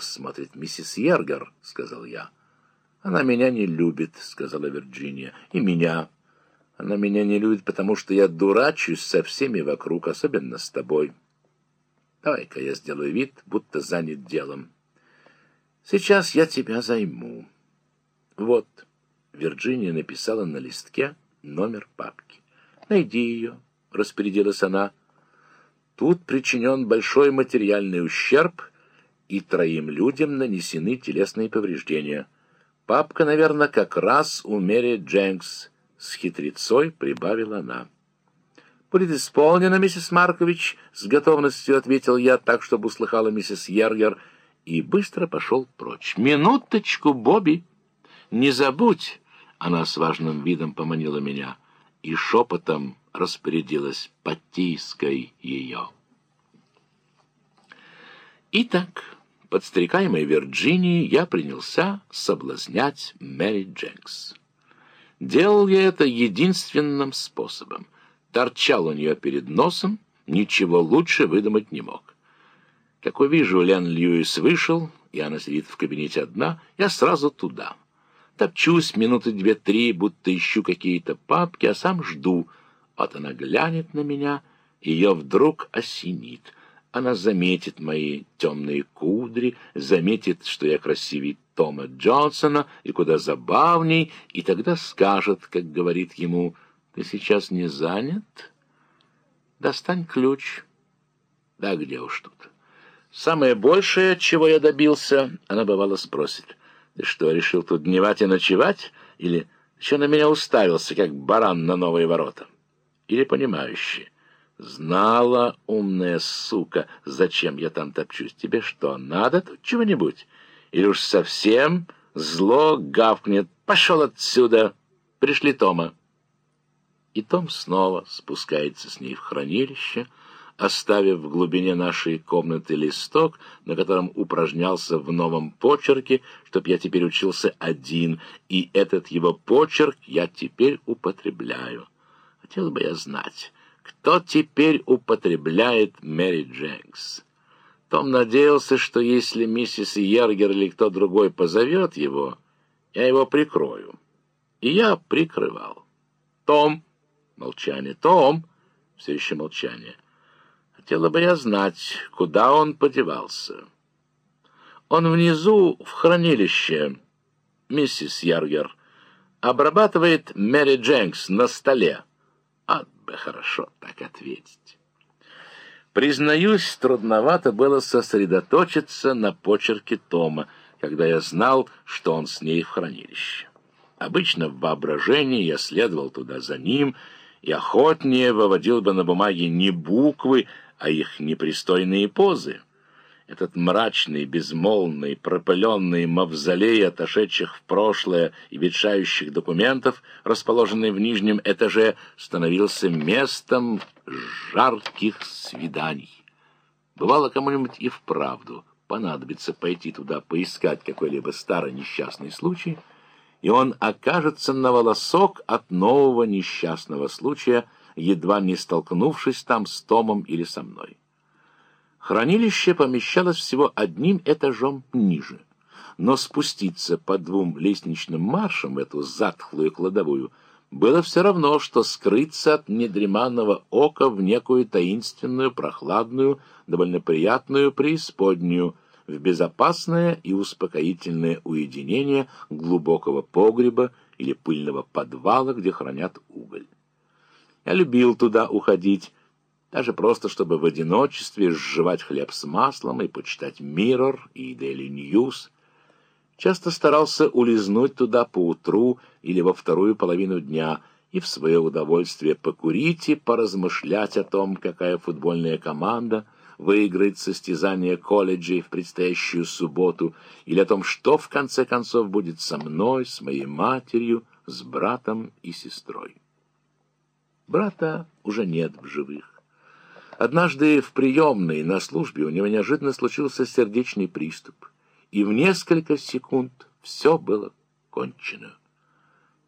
вас смотрит миссис Йергер», — сказал я. «Она меня не любит», — сказала Вирджиния. «И меня. Она меня не любит, потому что я дурачусь со всеми вокруг, особенно с тобой. Давай-ка я сделаю вид, будто занят делом. Сейчас я тебя займу». Вот, Вирджиния написала на листке номер папки. «Найди ее», — распорядилась она. «Тут причинен большой материальный ущерб, и троим людям нанесены телесные повреждения». Папка, наверное, как раз у Мэри Дженкс. С хитрецой прибавила она. «Будет исполнено, миссис Маркович», — с готовностью ответил я, так, чтобы услыхала миссис Йергер, и быстро пошел прочь. «Минуточку, Бобби! Не забудь!» — она с важным видом поманила меня и шепотом распорядилась «потискай ее». Итак подстрекаемый Вирджинией, я принялся соблазнять Мэри Джекс. Делал я это единственным способом. Торчал у нее перед носом, ничего лучше выдумать не мог. Как увижу, Лен Льюис вышел, и она сидит в кабинете одна, я сразу туда. Топчусь минуты две-три, будто ищу какие-то папки, а сам жду. Вот она глянет на меня, ее вдруг осенит — она заметит мои темные кудри, заметит, что я красивее Тома Джонсона и куда забавней, и тогда скажет, как говорит ему, «Ты сейчас не занят? Достань ключ». Да где уж тут. Самое большее, чего я добился, она бывало спросит, «Ты что, решил тут дневать и ночевать? Или еще на меня уставился, как баран на новые ворота?» Или понимающий, Знала, умная сука, зачем я там топчусь. Тебе что, надо тут чего-нибудь? Или уж совсем зло гавкнет. Пошел отсюда. Пришли Тома. И Том снова спускается с ней в хранилище, оставив в глубине нашей комнаты листок, на котором упражнялся в новом почерке, чтоб я теперь учился один, и этот его почерк я теперь употребляю. Хотел бы я знать кто теперь употребляет Мэри Дженкс. Том надеялся, что если миссис Йергер или кто другой позовет его, я его прикрою. И я прикрывал. Том. Молчание. Том. Все еще молчание. Хотела бы я знать, куда он подевался. Он внизу в хранилище, миссис Яргер, обрабатывает Мэри Дженкс на столе бы хорошо так ответить. Признаюсь, трудновато было сосредоточиться на почерке Тома, когда я знал, что он с ней в хранилище. Обычно в воображении я следовал туда за ним и охотнее выводил бы на бумаге не буквы, а их непристойные позы. Этот мрачный, безмолвный, пропыленный мавзолей отошедших в прошлое и ветшающих документов, расположенный в нижнем этаже, становился местом жарких свиданий. Бывало кому-нибудь и вправду понадобится пойти туда поискать какой-либо старый несчастный случай, и он окажется на волосок от нового несчастного случая, едва не столкнувшись там с Томом или со мной. Хранилище помещалось всего одним этажом ниже, но спуститься по двум лестничным маршам в эту затхлую кладовую было все равно, что скрыться от недреманного ока в некую таинственную, прохладную, довольно приятную преисподнюю, в безопасное и успокоительное уединение глубокого погреба или пыльного подвала, где хранят уголь. Я любил туда уходить, даже просто, чтобы в одиночестве сживать хлеб с маслом и почитать Mirror и Daily News. Часто старался улизнуть туда поутру или во вторую половину дня и в свое удовольствие покурить и поразмышлять о том, какая футбольная команда выиграет состязание колледжей в предстоящую субботу, или о том, что в конце концов будет со мной, с моей матерью, с братом и сестрой. Брата уже нет в живых. Однажды в приемной на службе у него неожиданно случился сердечный приступ, и в несколько секунд все было кончено.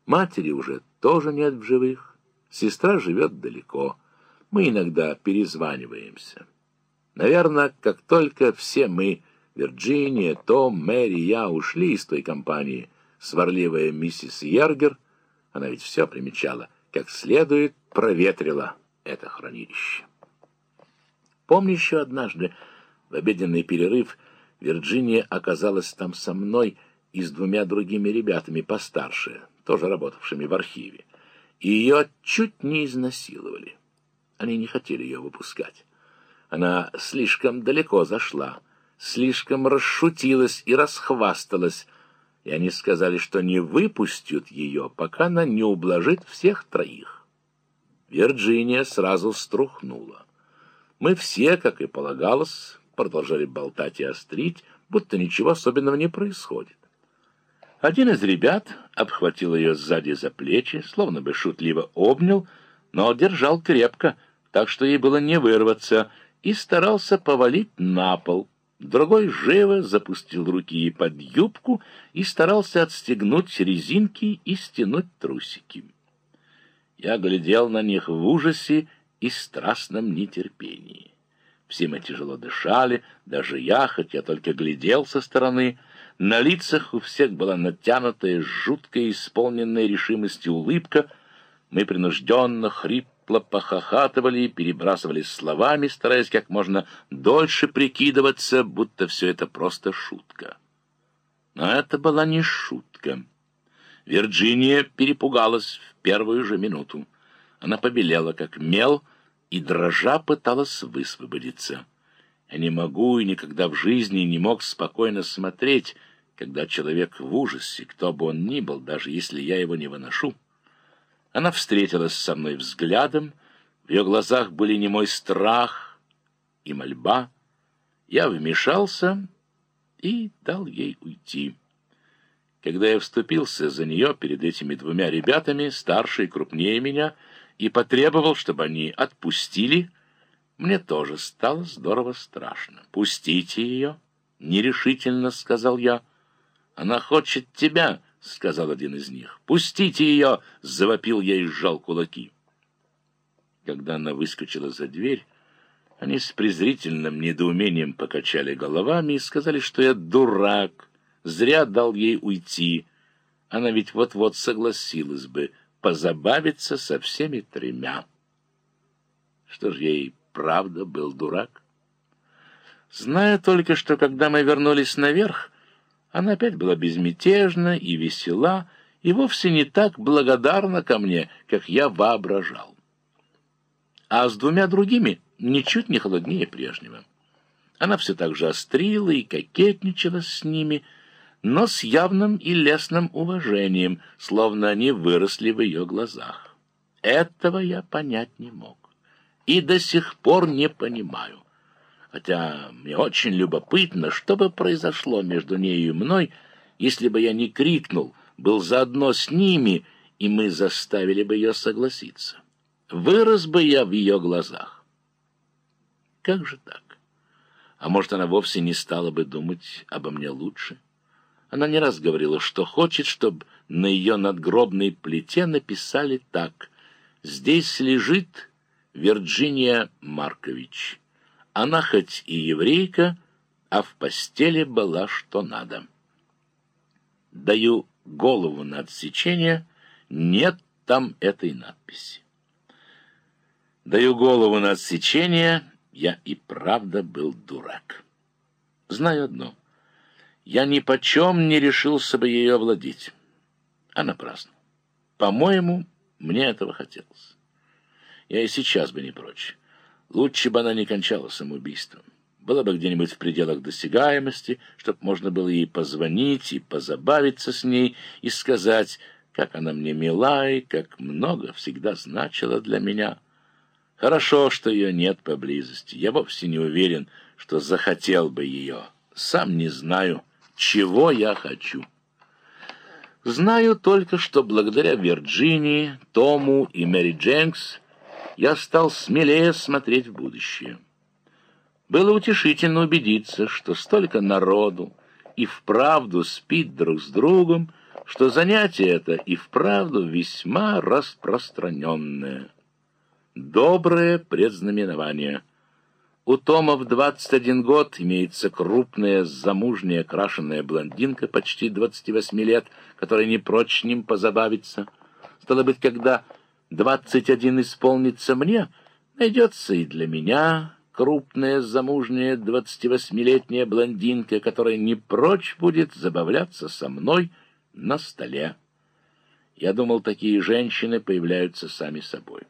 Матери уже тоже нет в живых, сестра живет далеко, мы иногда перезваниваемся. Наверное, как только все мы Вирджиния, Том, Мэри, я ушли из той компании. Сварливая миссис Йергер, она ведь все примечала, как следует проветрила это хранилище. Помню еще однажды, в обеденный перерыв, Вирджиния оказалась там со мной и с двумя другими ребятами постарше, тоже работавшими в архиве, и ее чуть не изнасиловали. Они не хотели ее выпускать. Она слишком далеко зашла, слишком расшутилась и расхвасталась, и они сказали, что не выпустят ее, пока она не ублажит всех троих. Вирджиния сразу струхнула. Мы все, как и полагалось, продолжали болтать и острить, будто ничего особенного не происходит. Один из ребят обхватил ее сзади за плечи, словно бы шутливо обнял, но держал крепко, так что ей было не вырваться, и старался повалить на пол. Другой живо запустил руки ей под юбку и старался отстегнуть резинки и стянуть трусики. Я глядел на них в ужасе и страстном нетерпении. Все мы тяжело дышали, даже я, хоть я только глядел со стороны — на лицах у всех была натянутая, жуткая, исполненная решимости улыбка. Мы принужденно, хрипло похохатывали и перебрасывались словами, стараясь как можно дольше прикидываться, будто все это просто шутка. Но это была не шутка. Вирджиния перепугалась в первую же минуту. Она побелела, как мел, и дрожа пыталась высвободиться. Я не могу и никогда в жизни не мог спокойно смотреть, когда человек в ужасе, кто бы он ни был, даже если я его не выношу. Она встретилась со мной взглядом, в ее глазах были не мой страх и мольба. Я вмешался и дал ей уйти. Когда я вступился за нее перед этими двумя ребятами, старше и крупнее меня, и потребовал, чтобы они отпустили, мне тоже стало здорово страшно. «Пустите ее!» — нерешительно сказал я. «Она хочет тебя!» — сказал один из них. «Пустите ее!» — завопил я и сжал кулаки. Когда она выскочила за дверь, они с презрительным недоумением покачали головами и сказали, что я дурак, зря дал ей уйти. Она ведь вот-вот согласилась бы позабавиться со всеми тремя. Что ж, ей правда был дурак? Зная только, что когда мы вернулись наверх, она опять была безмятежна и весела, и вовсе не так благодарна ко мне, как я воображал. А с двумя другими ничуть не холоднее прежнего. Она все так же острила и кокетничала с ними, но с явным и лесным уважением, словно они выросли в ее глазах. Этого я понять не мог и до сих пор не понимаю. Хотя мне очень любопытно, что бы произошло между ней и мной, если бы я не крикнул, был заодно с ними, и мы заставили бы ее согласиться. Вырос бы я в ее глазах. Как же так? А может, она вовсе не стала бы думать обо мне лучше? Она не раз говорила, что хочет, чтобы на ее надгробной плите написали так «Здесь лежит Вирджиния Маркович». Она хоть и еврейка, а в постели была что надо. Даю голову на отсечение, нет там этой надписи. Даю голову на отсечение, я и правда был дурак. Знаю одно. Я ни почем не решился бы ее овладеть. А напрасно. По-моему, мне этого хотелось. Я и сейчас бы не прочь. Лучше бы она не кончала самоубийством. Была бы где-нибудь в пределах досягаемости, чтоб можно было ей позвонить и позабавиться с ней, и сказать, как она мне мила и как много всегда значила для меня. Хорошо, что ее нет поблизости. Я вовсе не уверен, что захотел бы ее. Сам не знаю, чего я хочу. Знаю только, что благодаря Вирджинии, Тому и Мэри Дженкс я стал смелее смотреть в будущее. Было утешительно убедиться, что столько народу и вправду спит друг с другом, что занятие это и вправду весьма распространенное. Доброе предзнаменование. У Тома в 21 год имеется крупная, замужняя, крашеная блондинка почти 28 лет, которая не прочь ним позабавиться. Стало быть, когда 21 исполнится мне, найдется и для меня крупная, замужняя, 28-летняя блондинка, которая не прочь будет забавляться со мной на столе. Я думал, такие женщины появляются сами собой.